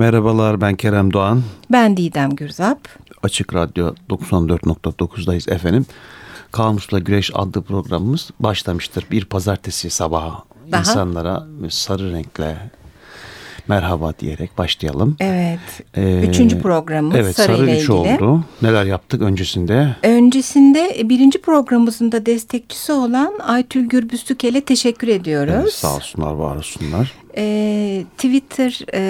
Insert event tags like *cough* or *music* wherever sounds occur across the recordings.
Merhabalar ben Kerem Doğan. Ben Didem Gürzap. Açık Radyo 94.9'dayız efendim. Kamusla Güreş adlı programımız başlamıştır. Bir pazartesi sabahı Daha? insanlara sarı renkle merhaba diyerek başlayalım. Evet. Ee, Üçüncü programımız evet, Sarı, sarı ile ilgili. oldu. Neler yaptık öncesinde? Öncesinde e, birinci programımızın da destekçisi olan Aytül Gürbüztükel'e teşekkür ediyoruz. Evet, sağ olsunlar, var olsunlar. E, Twitter e,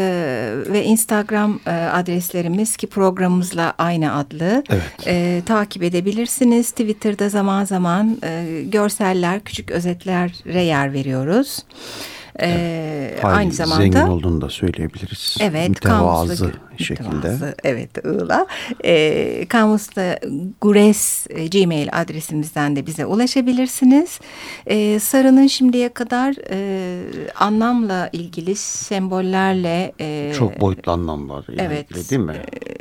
ve Instagram e, adreslerimiz ki programımızla aynı adlı. Evet. E, takip edebilirsiniz. Twitter'da zaman zaman e, görseller, küçük özetlere yer veriyoruz. Ee, evet. aynı zamanda zengin olduğunu da söyleyebiliriz. Evet, mütevazı şekilde. Mütevazı, evet, ığla. Ee, Kamus'ta Gures e, Gmail adresimizden de bize ulaşabilirsiniz. Ee, Sarı'nın şimdiye kadar e, anlamla ilgili sembollerle e, çok boyutlu anlamlar. Evet, değil mi? E,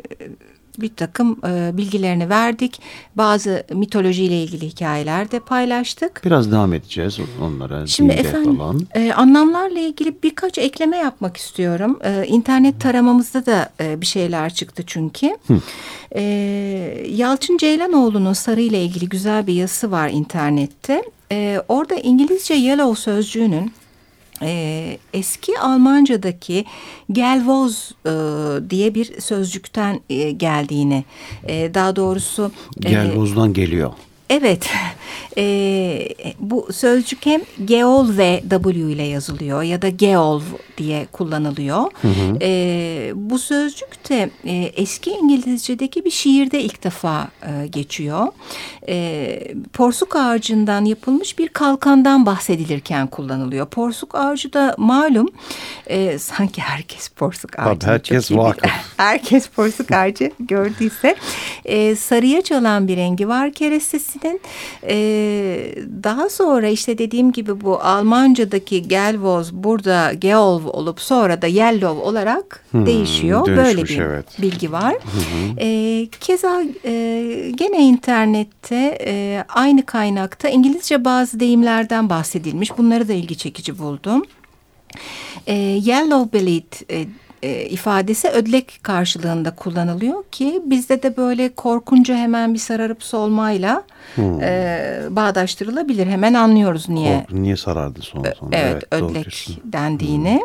bir takım e, bilgilerini verdik. Bazı mitolojiyle ilgili hikayeler de paylaştık. Biraz devam edeceğiz onlara. Şimdi efendim falan. e, anlamlarla ilgili birkaç ekleme yapmak istiyorum. E, internet taramamızda da e, bir şeyler çıktı çünkü. E, Yalçın Ceylanoğlu'nun sarı ile ilgili güzel bir yazısı var internette. E, orada İngilizce yellow sözcüğünün e, eski Almanca'daki gelvoz e, diye bir sözcükten e, geldiğini e, daha doğrusu e, gelvozdan geliyor. Evet, *laughs* e, bu sözcük hem geol ve W ile yazılıyor ya da geol diye kullanılıyor. Hı hı. E, bu sözcük de e, eski İngilizce'deki bir şiirde ilk defa e, geçiyor. E, porsuk ağacından yapılmış bir kalkandan bahsedilirken kullanılıyor. Porsuk ağacı da malum e, sanki herkes porsuk ağacı. herkes vakıf. *laughs* herkes porsuk ağacı gördüyse e, sarıya çalan bir rengi var kerestesinin. E, daha sonra işte dediğim gibi bu Almanca'daki gelvoz burada geolv olup sonra da yellow olarak hmm, değişiyor. Böyle bir evet. bilgi var. Hı E, keza e, gene internette e, aynı kaynakta İngilizce bazı deyimlerden bahsedilmiş. Bunları da ilgi çekici buldum. E, yellow bellied e, e, ifadesi ödlek karşılığında kullanılıyor ki bizde de böyle korkunca hemen bir sararıp solmayla hmm. e, bağdaştırılabilir. Hemen anlıyoruz niye. Kork, niye sarardı son sonra. Evet, evet ödlek dendiğini.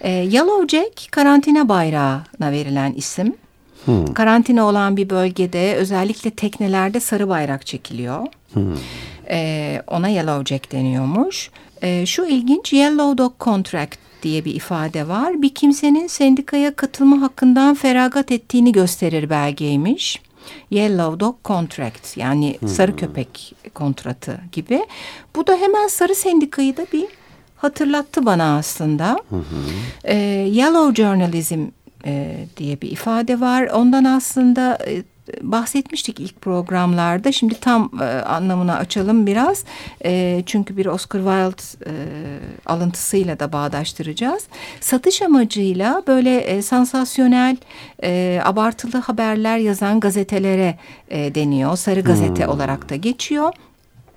Hmm. E, Yellow Jack karantina bayrağına verilen isim. Hmm. Karantina olan bir bölgede özellikle teknelerde sarı bayrak çekiliyor. Hmm. E, ona Yellow Jack deniyormuş. E, şu ilginç Yellow Dog Contract diye bir ifade var. Bir kimsenin sendikaya katılma hakkından feragat ettiğini gösterir belgeymiş. Yellow Dog Contract yani hmm. sarı köpek kontratı gibi. Bu da hemen sarı sendikayı da bir hatırlattı bana aslında. Hı Ee, Yellow Journalism e, diye bir ifade var. Ondan aslında e, bahsetmiştik ilk programlarda. Şimdi tam e, anlamını açalım biraz. E, çünkü bir Oscar Wilde e, alıntısıyla da bağdaştıracağız. Satış amacıyla böyle e, sansasyonel, e, abartılı haberler yazan gazetelere e, deniyor. Sarı gazete hmm. olarak da geçiyor.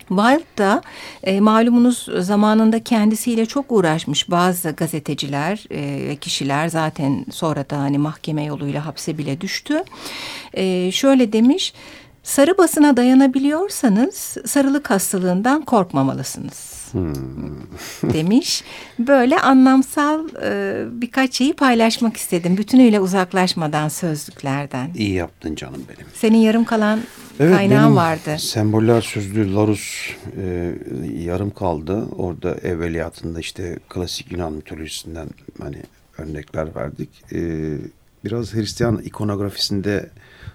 Wilde da e, malumunuz zamanında kendisiyle çok uğraşmış bazı gazeteciler e, ve kişiler zaten sonra da hani mahkeme yoluyla hapse bile düştü. E, şöyle demiş sarı basına dayanabiliyorsanız sarılık hastalığından korkmamalısınız. Hmm. *laughs* demiş. Böyle anlamsal e, birkaç şeyi paylaşmak istedim. Bütünüyle uzaklaşmadan sözlüklerden. İyi yaptın canım benim. Senin yarım kalan evet, kaynağın vardı. Semboller sözlüğü Larus e, yarım kaldı. Orada evveliyatında işte klasik Yunan mitolojisinden hani örnekler verdik. E, biraz Hristiyan ikonografisinde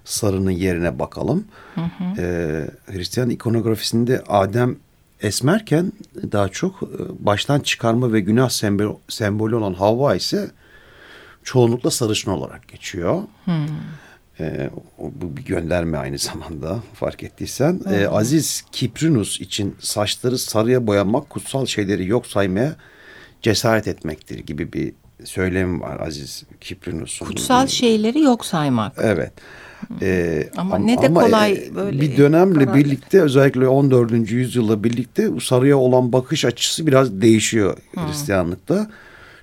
sarının yerine bakalım. Hı hı. E, Hristiyan ikonografisinde Adem esmerken daha çok e, baştan çıkarma ve günah sembol, sembolü olan Havva ise çoğunlukla sarışın olarak geçiyor. Hmm. Ee, bu bir gönderme aynı zamanda *laughs* fark ettiysen. Ee, Aziz Kiprinus için saçları sarıya boyamak kutsal şeyleri yok saymaya cesaret etmektir gibi bir söylemi var Aziz Kiprinus'un. Kutsal şeyleri yok saymak. Evet. Ee, ama, ama ne de kolay e, böyle. Bir dönemle karar. birlikte özellikle 14. yüzyılla birlikte sarıya olan bakış açısı biraz değişiyor hmm. Hristiyanlıkta.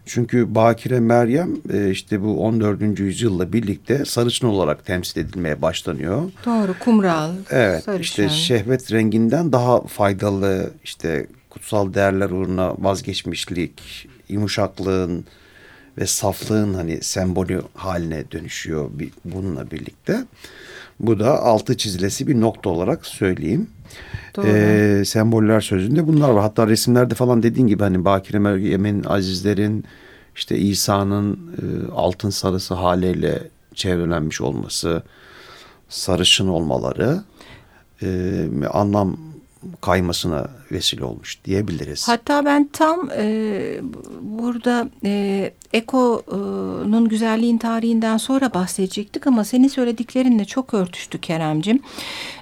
Çünkü Bakire Meryem e, işte bu 14. yüzyılla birlikte sarışın olarak temsil edilmeye başlanıyor. Doğru kumral. Evet sarışın. işte şehvet renginden daha faydalı işte kutsal değerler uğruna vazgeçmişlik, yumuşaklığın ve saflığın hani sembolü haline dönüşüyor bununla birlikte. Bu da altı çizilesi bir nokta olarak söyleyeyim. Ee, semboller sözünde bunlar var. Hatta resimlerde falan dediğin gibi hani Bakire Meryem'in, Azizlerin, işte İsa'nın e, altın sarısı haliyle çevrelenmiş olması, sarışın olmaları e, anlam kaymasına vesile olmuş diyebiliriz. Hatta ben tam e, burada e, Eko'nun güzelliğin tarihinden sonra bahsedecektik ama senin söylediklerinle çok örtüştü Keremcim.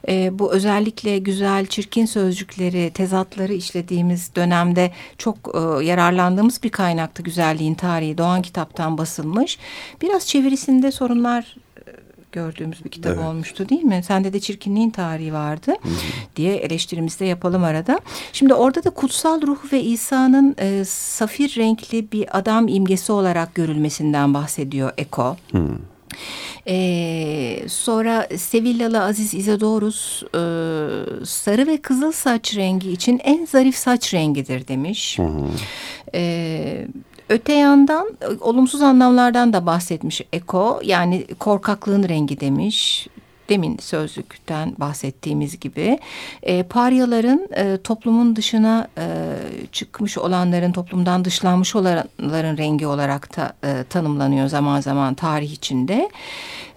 E, bu özellikle güzel, çirkin sözcükleri, tezatları işlediğimiz dönemde çok e, yararlandığımız bir kaynaktı güzelliğin tarihi. Doğan kitaptan basılmış. Biraz çevirisinde sorunlar gördüğümüz bir kitap evet. olmuştu değil mi? Sende de çirkinliğin tarihi vardı Hı -hı. diye eleştirimizi de yapalım arada. Şimdi orada da kutsal ruh ve İsa'nın e, safir renkli bir adam imgesi olarak görülmesinden bahsediyor Eko. Hı. Ee, sonra Sevillalı Aziz İzadorus e, sarı ve kızıl saç rengi için en zarif saç rengidir demiş. Hı hı. Ee, Öte yandan e, olumsuz anlamlardan da bahsetmiş Eko. Yani korkaklığın rengi demiş. Demin sözlükten bahsettiğimiz gibi e, paryaların e, toplumun dışına e, çıkmış olanların toplumdan dışlanmış olanların rengi olarak da e, tanımlanıyor zaman zaman tarih içinde.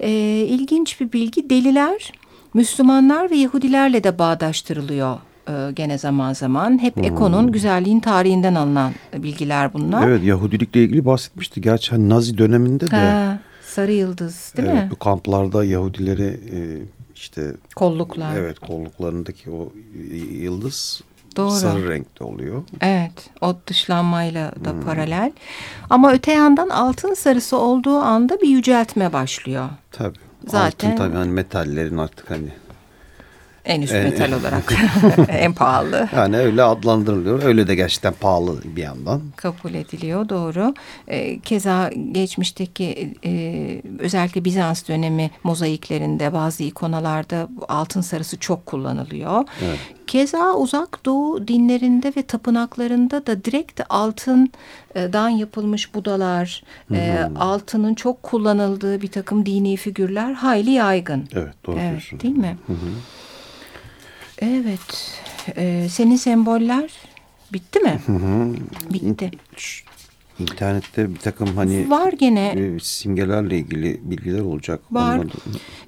E, ilginç bir bilgi deliler Müslümanlar ve Yahudilerle de bağdaştırılıyor e, gene zaman zaman. Hep hmm. Eko'nun güzelliğin tarihinden alınan bilgiler bunlar. Evet Yahudilikle ilgili bahsetmişti. Gerçi hani Nazi döneminde de. Ha, sarı yıldız değil evet, mi? Bu kamplarda Yahudileri e, işte. Kolluklar. Evet kolluklarındaki o yıldız Doğru. sarı renkte oluyor. Evet o dışlanmayla da hmm. paralel. Ama öte yandan altın sarısı olduğu anda bir yüceltme başlıyor. Tabii. Zaten, altın tabii hani metallerin artık hani en üst metal olarak *laughs* *laughs* en pahalı. Yani öyle adlandırılıyor. Öyle de gerçekten pahalı bir yandan. Kabul ediliyor doğru. E, keza geçmişteki e, özellikle Bizans dönemi mozaiklerinde bazı ikonalarda altın sarısı çok kullanılıyor. Evet. Keza uzak doğu dinlerinde ve tapınaklarında da direkt altından yapılmış budalar, e, altının çok kullanıldığı bir takım dini figürler hayli yaygın. Evet doğru evet, Değil mi? Hı hı. Evet. Ee, senin semboller bitti mi? Hı hı. Bitti. İnternette bir takım hani var gene e, simgelerle ilgili bilgiler olacak. Var.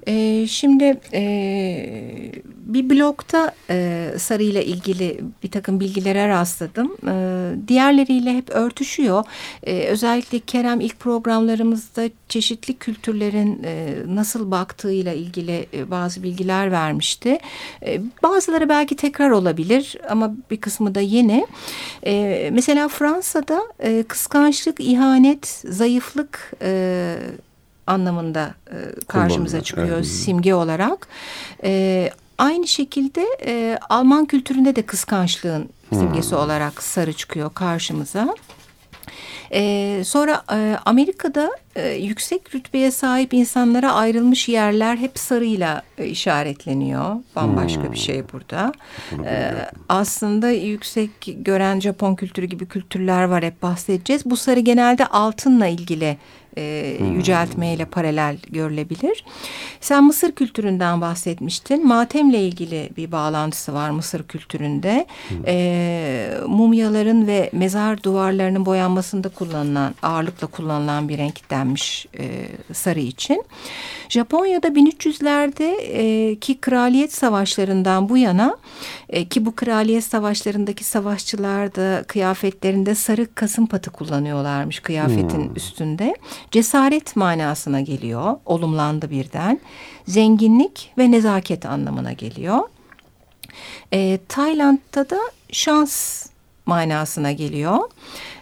Ee, şimdi e, bir blogda e, sarı ile ilgili bir takım bilgilere rastladım. E, diğerleriyle hep örtüşüyor. E, özellikle Kerem ilk programlarımızda çeşitli kültürlerin e, nasıl baktığıyla ilgili e, bazı bilgiler vermişti. E, bazıları belki tekrar olabilir ama bir kısmı da yeni. E, mesela Fransa'da e, kıskançlık, ihanet, zayıflık... E, anlamında e, karşımıza çıkıyor evet. simge olarak. E, Aynı şekilde e, Alman kültüründe de kıskançlığın simgesi hmm. olarak sarı çıkıyor karşımıza. Ee, sonra e, Amerika'da e, yüksek rütbeye sahip insanlara ayrılmış yerler hep sarıyla e, işaretleniyor. Bambaşka hmm. bir şey burada. Ee, aslında yüksek gören Japon kültürü gibi kültürler var hep bahsedeceğiz. Bu sarı genelde altınla ilgili e, hmm. yüceltmeyle paralel görülebilir. Sen Mısır kültüründen bahsetmiştin. Matemle ilgili bir bağlantısı var Mısır kültüründe. Hmm. E, mumyaların ve mezar duvarlarının boyanmasında kullanılan, ağırlıkla kullanılan bir renk denmiş e, sarı için. Japonya'da 1300'lerde e, ki kraliyet savaşlarından bu yana e, ki bu kraliyet savaşlarındaki savaşçılar da kıyafetlerinde sarı kasım patı kullanıyorlarmış kıyafetin hmm. üstünde. Cesaret manasına geliyor. Olumlandı birden. Zenginlik ve nezaket anlamına geliyor. E, Tayland'da da şans manasına geliyor.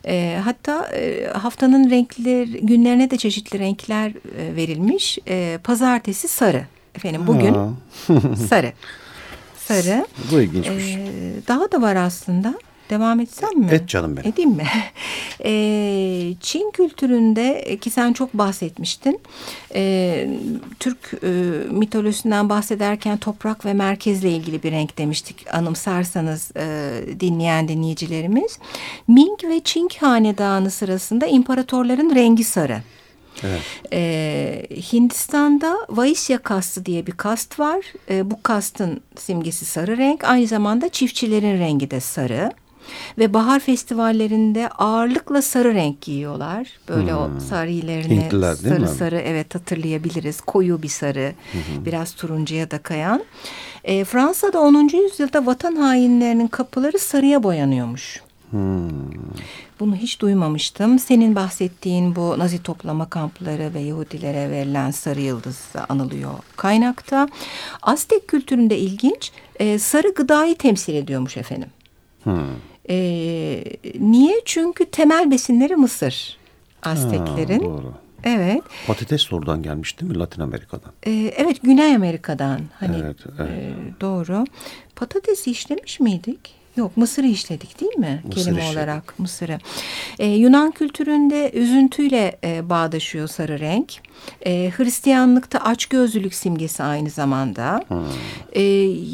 E, hatta e, haftanın renkleri günlerine de çeşitli renkler e, verilmiş. E, pazartesi sarı. Efendim bugün *laughs* sarı. Sarı. Bu ilginçmiş. E, daha da var aslında. Devam etsem mi? Et canım benim. Edeyim mi? *laughs* E, Çin kültüründe ki sen çok bahsetmiştin. E, Türk e, mitolojisinden bahsederken toprak ve merkezle ilgili bir renk demiştik. Anımsarsanız e, dinleyen dinleyicilerimiz. Ming ve Çing hanedanı sırasında imparatorların rengi sarı. Evet. Ee, Hindistan'da Vaisya kastı diye bir kast var. Ee, bu kastın simgesi sarı renk. Aynı zamanda çiftçilerin rengi de sarı. Ve bahar festivallerinde ağırlıkla sarı renk giyiyorlar. Böyle hmm. o sarılarını Hintliler, sarı sarı evet hatırlayabiliriz. Koyu bir sarı, hmm. biraz turuncuya da kayan. E, Fransa'da 10. yüzyılda vatan hainlerinin kapıları sarıya boyanıyormuş. Hmm. Bunu hiç duymamıştım. Senin bahsettiğin bu Nazi toplama kampları ve Yahudilere verilen sarı yıldız anılıyor kaynakta. Aztek kültüründe ilginç e, sarı gıdayı temsil ediyormuş efendim. Hmm. E, niye? Çünkü temel besinleri mısır Azteklerin. Ha, doğru. Evet. Patates oradan gelmiş değil mi Latin Amerika'dan? Ee, evet Güney Amerika'dan. Hani evet, evet. E, doğru. Patatesi işlemiş miydik? Yok Mısır'ı işledik değil mi? Mısır Kelime işledik. olarak Mısır'ı. Ee, Yunan kültüründe üzüntüyle e, bağdaşıyor sarı renk. Ee, Hristiyanlıkta açgözlülük simgesi aynı zamanda. Hmm. Ee,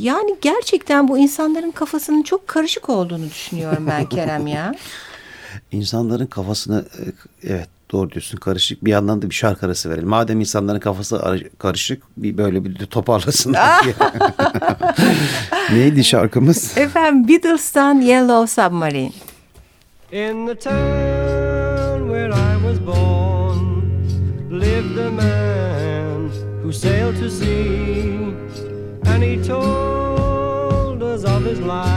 yani gerçekten bu insanların kafasının çok karışık olduğunu düşünüyorum ben Kerem ya. *laughs* İnsanların kafasını e, evet Doğru diyorsun karışık. Bir yandan da bir şarkı arası verelim. Madem insanların kafası karışık bir böyle bir de toparlasınlar *laughs* diye. *laughs* Neydi şarkımız? Efendim Beatles'tan Yellow Submarine. In the town where I was born lived a man who sailed to sea and he told us of his life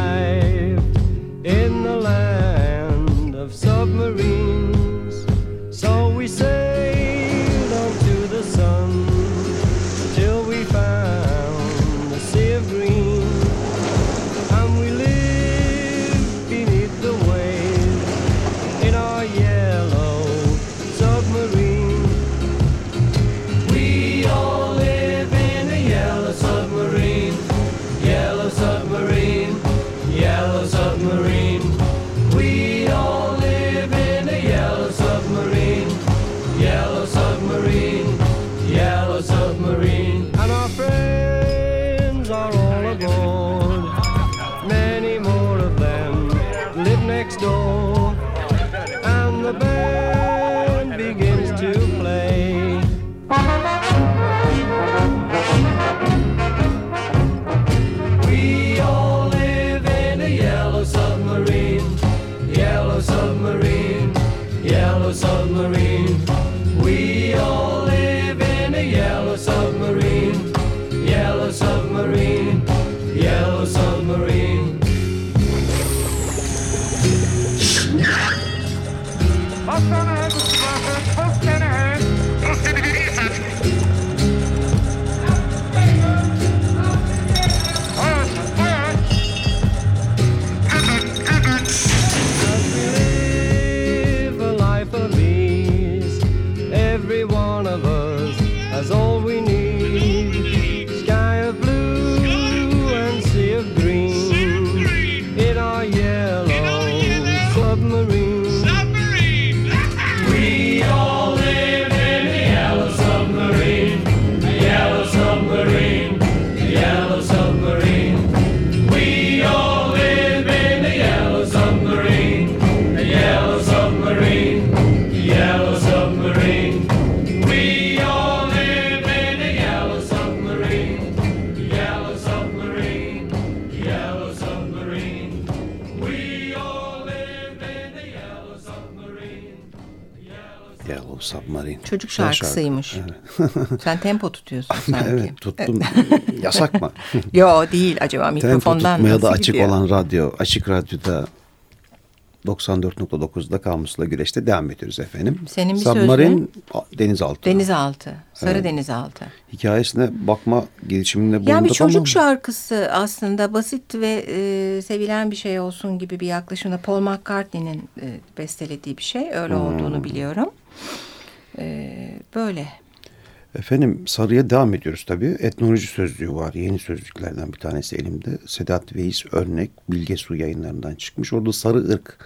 yellow submarine. We Çocuk şarkısıymış. Şarkı. *laughs* Sen tempo tutuyorsun *laughs* sanki. evet tuttum. *laughs* Yasak mı? Yo değil acaba mikrofondan Tempo tutmaya da açık gidiyor? olan radyo. Açık radyoda 94.9'da Kamusla Güreş'te devam ediyoruz efendim. Senin bir Submarin denizaltı. Denizaltı. Sarı evet. denizaltı. Hikayesine bakma gelişiminde bulunduk Yani bir çocuk ama... şarkısı aslında basit ve e, sevilen bir şey olsun gibi bir yaklaşımda Paul McCartney'nin e, bestelediği bir şey. Öyle hmm. olduğunu biliyorum. Ee, böyle. Efendim sarıya devam ediyoruz tabii. Etnoloji sözlüğü var. Yeni sözlüklerden bir tanesi elimde. Sedat Veys Örnek Bilge Su yayınlarından çıkmış. Orada sarı ırk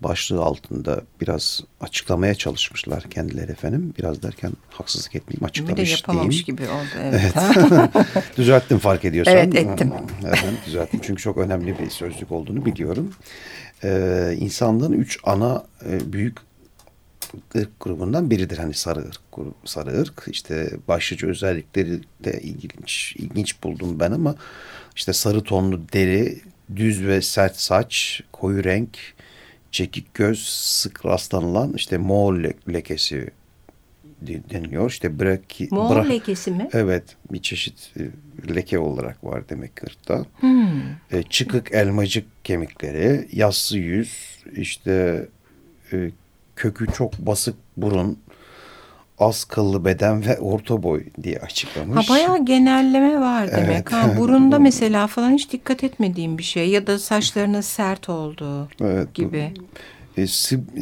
başlığı altında biraz açıklamaya çalışmışlar kendileri efendim. Biraz derken haksızlık etmeyeyim açıklamış Bir de yapamamış diyeyim. gibi oldu. Evet. *laughs* Düzelttim fark ediyorsan. Evet, ettim. Evet, düzelttim çünkü çok önemli bir sözlük olduğunu biliyorum. Ee, insanlığın üç ana e, büyük ırk grubundan biridir. Hani sarı ırk, sarı ırk. İşte başlıca özellikleri de ilginç, ilginç buldum ben ama işte sarı tonlu deri, düz ve sert saç, koyu renk, çekik göz, sık rastlanılan işte Moğol le- lekesi de- deniliyor. İşte braki, Moğol bra- lekesi mi? Evet bir çeşit e, leke olarak var demek ırkta. Hmm. E, çıkık elmacık kemikleri, yassı yüz, işte e, kökü çok basık burun, az kıllı beden ve orta boy diye Ha açıklamış. bayağı genelleme var demek. Evet. Ha *laughs* burunda mesela falan hiç dikkat etmediğim bir şey ya da saçlarının sert olduğu Evet, gibi. E,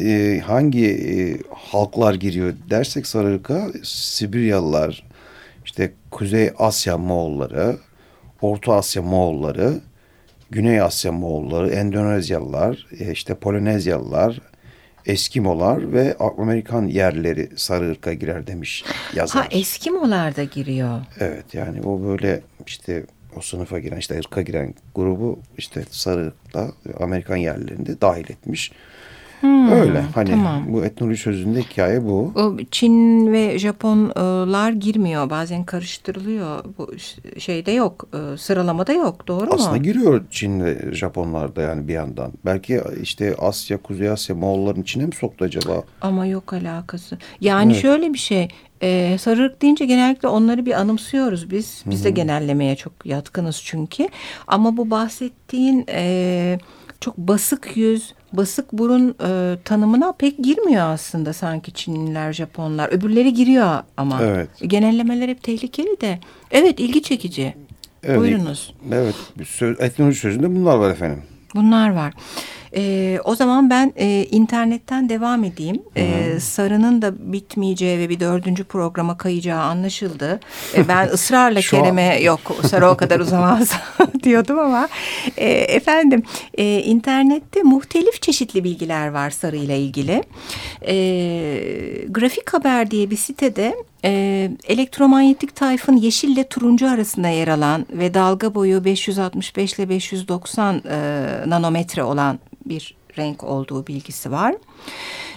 e, hangi e, halklar giriyor dersek Sarıırk'a Sibiryalılar, işte Kuzey Asya Moğolları, Orta Asya Moğolları, Güney Asya Moğolları, Endonezyalılar, e, işte Polonezyalılar, Eskimolar ve Amerikan yerlileri Sarıırk'a girer demiş yazar. Ha Eskimolar da giriyor. Evet yani o böyle işte o sınıfa giren işte ırka giren grubu işte Sarıırk'ta Amerikan yerlilerinde dahil etmiş. Öyle hani Hmm, tamam. bu etnoloji sözünde hikaye bu. Çin ve Japonlar girmiyor. Bazen karıştırılıyor. Bu şeyde yok. e, Sıralamada yok. Doğru Aslında mu? giriyor Çin ve Japonlar da yani bir yandan. Belki işte Asya, Kuzey Asya Moğolların içine mi soktu acaba? Ama yok alakası. Yani Evet. şöyle bir şey. E, sarılık deyince genellikle onları bir anımsıyoruz biz. Biz de genellemeye çok yatkınız çünkü. Ama bu bahsettiğin e, çok basık yüz, basık burun e, tanımına pek girmiyor aslında sanki Çinliler, Japonlar. Öbürleri giriyor ama. Evet. Genellemeler hep tehlikeli de. Evet ilgi çekici. Evet. Buyurunuz. Evet, söz, etnoloji sözünde bunlar var efendim. Bunlar var. Ee, o zaman ben e, internetten devam edeyim. Ee, Sarı'nın da bitmeyeceği ve bir dördüncü programa kayacağı anlaşıldı. Ee, ben *laughs* ısrarla Kerem'e yok Sarı o kadar uzamaz *laughs* diyordum ama e, efendim e, internette muhtelif çeşitli bilgiler var Sarı ile ilgili. E, Grafik Haber diye bir sitede e, elektromanyetik tayfın yeşil ile turuncu arasında yer alan ve dalga boyu 565 ile 590 e, nanometre olan bir renk olduğu bilgisi var.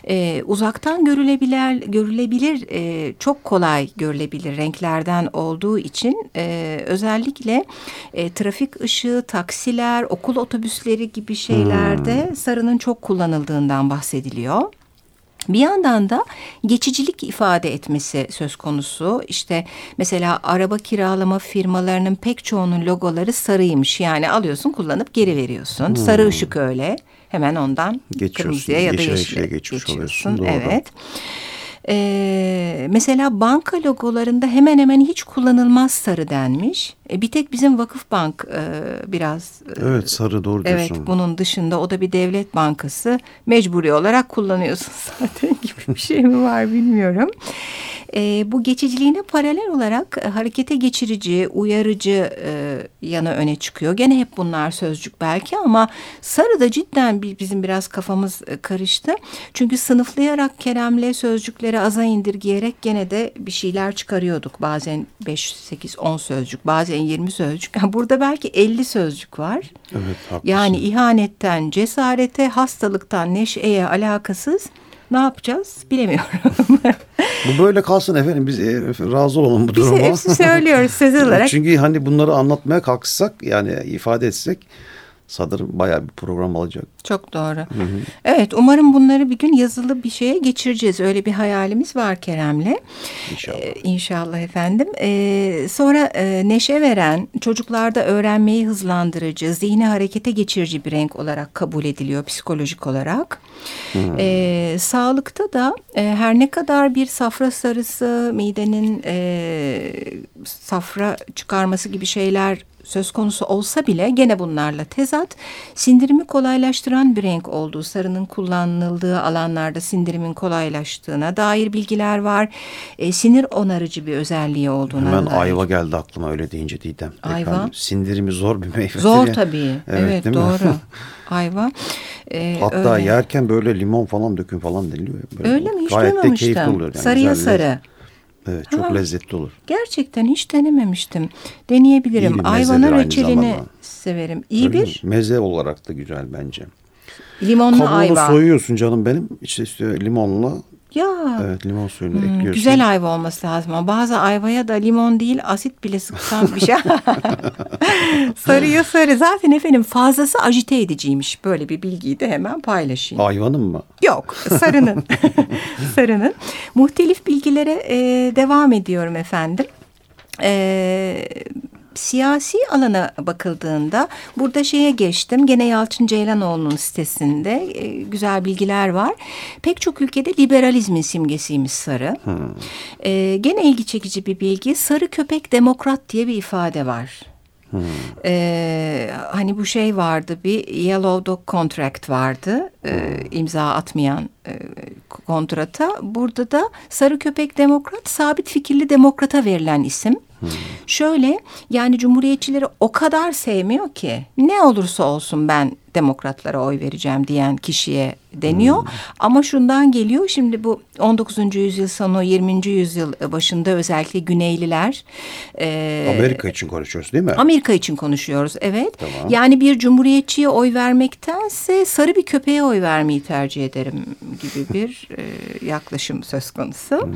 E, uzaktan görülebilir, görülebilir e, çok kolay görülebilir renklerden olduğu için e, özellikle e, trafik ışığı, taksiler, okul otobüsleri gibi şeylerde sarının çok kullanıldığından bahsediliyor. Bir yandan da geçicilik ifade etmesi söz konusu. İşte mesela araba kiralama firmalarının pek çoğunun logoları sarıymış. Yani alıyorsun kullanıp geri veriyorsun. Sarı ışık öyle. Hemen ondan kırmızıya ya da yeşile yeşile geçmiş geçiyorsun. oluyorsun, doğru. Evet. Ee, mesela banka logolarında hemen hemen hiç kullanılmaz sarı denmiş. E, bir tek bizim Vakıfbank e, biraz e, Evet sarı doğru Evet diyorsun. bunun dışında o da bir devlet bankası mecburi olarak kullanıyorsun *laughs* zaten gibi bir şey mi var bilmiyorum. Ee, bu geçiciliğine paralel olarak e, harekete geçirici, uyarıcı e, yanı öne çıkıyor. Gene hep bunlar sözcük belki ama sarı da cidden bir, bizim biraz kafamız e, karıştı. Çünkü sınıflayarak Kerem'le sözcükleri aza indirgeyerek gene de bir şeyler çıkarıyorduk. Bazen 5, 8, 10 sözcük, bazen 20 sözcük. *laughs* Burada belki 50 sözcük var. Evet haklısın. Yani ihanetten, cesarete, hastalıktan, neşeye alakasız ne yapacağız bilemiyorum. Bu böyle kalsın efendim biz e, razı olalım bu Biz duruma. hepsi söylüyoruz söz *laughs* olarak. Çünkü hani bunları anlatmaya kalksak yani ifade etsek sanırım bayağı bir program alacak. Çok doğru. Evet umarım bunları bir gün yazılı bir şeye geçireceğiz. Öyle bir hayalimiz var Kerem'le. İnşallah. Ee, inşallah efendim. Ee, sonra e, neşe veren, çocuklarda öğrenmeyi hızlandırıcı, zihni harekete geçirici bir renk olarak kabul ediliyor psikolojik olarak. Ee, sağlıkta da e, her ne kadar bir safra sarısı, midenin e, safra çıkarması gibi şeyler söz konusu olsa bile gene bunlarla tezat. Sindirimi kolaylaştıran bir renk olduğu, sarının kullanıldığı alanlarda sindirimin kolaylaştığına dair bilgiler var. E, sinir onarıcı bir özelliği olduğuna Hemen dair. ayva geldi aklıma öyle deyince Didem. Ayva? Efendim, sindirimi zor bir meyve. Zor tabii. Evet, Evet, değil mi? doğru. *laughs* Ayva. E, Hatta öyle. yerken böyle limon falan dökün falan deniliyor. Böyle Öyle mi? Hiç Gayet de keyifli oluyor. Yani. Sarıya sarı. Evet çok Ha. lezzetli olur. Gerçekten hiç denememiştim. Deneyebilirim. Ayvanın reçelini severim. İyi Öyle mi? bir Meze olarak da güzel bence. limonlu Kabuğunu ayva. soyuyorsun canım benim. İşte, işte limonla Ya evet limon suyunu hmm, ekliyorsun. güzel ayva olması lazım ama bazı ayvaya da limon değil asit bile sıksan bir şey. *laughs* Sarıya sarı. Zaten efendim fazlası ajite ediciymiş. Böyle bir bilgiyi de hemen paylaşayım. Ayvanın mı? Yok sarının. *laughs* sarının. Muhtelif bilgilere e, devam ediyorum efendim. E, siyasi alana bakıldığında burada şeye geçtim. Gene Yalçın Ceylanoğlu'nun sitesinde e, güzel bilgiler var. Pek çok ülkede liberalizmin simgesiymiş sarı. E, gene ilgi çekici bir bilgi. Sarı köpek demokrat diye bir ifade var. Ee, hani bu şey vardı bir Yellow Dog Contract vardı ee, imza atmayan e, kontrata. Burada da Sarı Köpek Demokrat sabit fikirli demokrata verilen isim. Şöyle yani cumhuriyetçileri o kadar sevmiyor ki ne olursa olsun ben demokratlara oy vereceğim diyen kişiye deniyor. Ama şundan geliyor şimdi bu 19. yüzyıl sonu 20. yüzyıl başında özellikle Güneyliler e, Amerika için konuşuyoruz değil mi? Amerika için konuşuyoruz evet. Tamam. Yani bir cumhuriyetçiye oy vermektense sarı bir köpeğe oy vermeyi tercih ederim gibi bir e, yaklaşım söz konusu.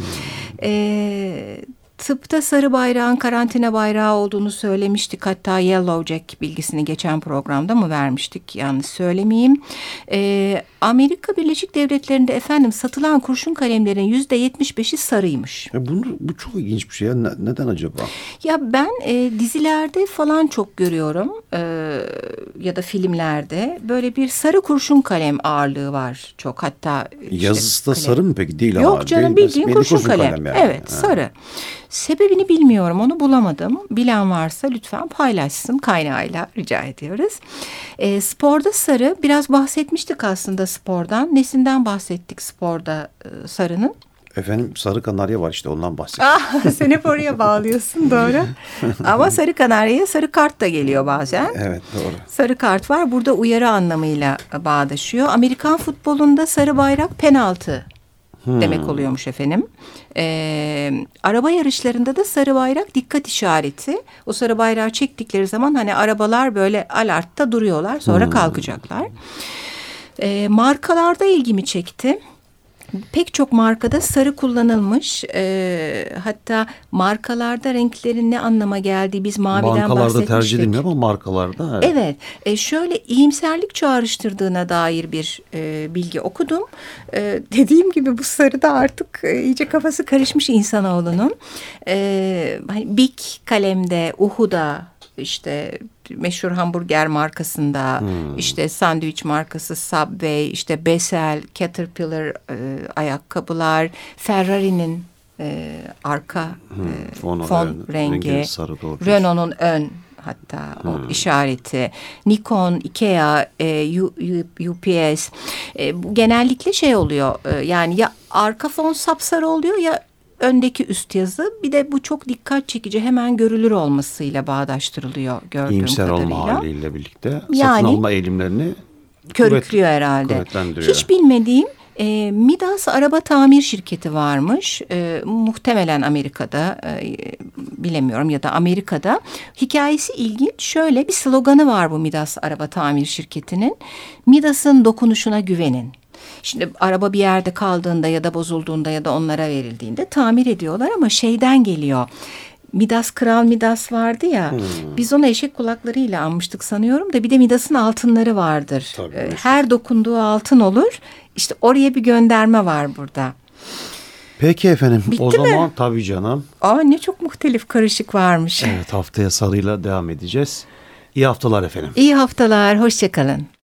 E, tıpta sarı bayrağın karantina bayrağı olduğunu söylemiştik. Hatta Yellow Jack bilgisini geçen programda mı vermiştik yanlış söylemeyeyim. E, Amerika Birleşik Devletleri'nde efendim satılan kurşun kalemlerin yüzde yetmiş beşi sarıymış. E bunu, bu çok ilginç bir şey. ya. Ne- neden acaba? Ya ben e, dizilerde falan çok görüyorum e, ya da filmlerde böyle bir sarı kurşun kalem ağırlığı var çok hatta işte Yazısı da kalem. sarı mı peki? Değil ama. Yok canım Değil. bildiğin Belli kurşun, kalem. yani. Evet Ha. sarı. Sebebini bilmiyorum onu bulamadım. Bilen varsa lütfen paylaşsın kaynağıyla rica ediyoruz. E, sporda sarı biraz bahsetmiştik aslında spordan. Nesinden bahsettik sporda e, sarının? Efendim sarı kanarya var işte ondan bahsediyorum. Ah, *laughs* sen hep oraya bağlıyorsun doğru. *laughs* Ama sarı kanaryaya sarı kart da geliyor bazen. Evet doğru. Sarı kart var. Burada uyarı anlamıyla bağdaşıyor. Amerikan futbolunda sarı bayrak penaltı demek oluyormuş efendim. Ee, araba yarışlarında da sarı bayrak dikkat işareti. O sarı bayrağı çektikleri zaman hani arabalar böyle alartta duruyorlar. Sonra kalkacaklar. Ee, markalarda ilgimi çekti. Pek çok markada sarı kullanılmış. Ee, hatta markalarda renklerin ne anlama geldiği biz maviden Bankalarda bahsetmiştik. tercih edilmiyor ama markalarda. Evet. Evet, e, şöyle iyimserlik çağrıştırdığına dair bir e, bilgi okudum. E, dediğim gibi bu sarı da artık e, iyice kafası karışmış insanoğlunun. E, hani Big kalemde, Uhu'da işte meşhur hamburger markasında, işte sandviç markası Subway, işte Besel, Caterpillar e, ayakkabılar, Ferrari'nin e, arka e, fonu, fon rengi, rengi. Renault'un ön hatta o işareti, Nikon, Ikea, e, U- U- UPS e, bu genellikle şey oluyor e, yani ya arka fon sapsarı oluyor ya öndeki üst yazı bir de bu çok dikkat çekici hemen görülür olmasıyla bağdaştırılıyor gördüğüm İyimser kadarıyla. olma haliyle birlikte Yani- satın alma eğilimlerini körüklüyor kuvvet- herhalde. Hiç bilmediğim e, Midas araba tamir şirketi varmış. E, muhtemelen Amerika'da e, bilemiyorum ya da Amerika'da. Hikayesi ilginç. Şöyle bir sloganı var bu Midas araba tamir şirketinin. Midas'ın dokunuşuna güvenin. Şimdi araba bir yerde kaldığında ya da bozulduğunda ya da onlara verildiğinde tamir ediyorlar ama şeyden geliyor. Midas Kral Midas vardı ya. Biz onu eşek kulaklarıyla anmıştık sanıyorum da bir de Midas'ın altınları vardır. Tabii, Ee. Her dokunduğu altın olur. İşte oraya bir gönderme var burada. Peki efendim Bitti o mi? zaman tabii canım. Aa ne çok muhtelif karışık varmış. Evet haftaya sarıyla devam edeceğiz. İyi haftalar efendim. İyi haftalar, hoşçakalın.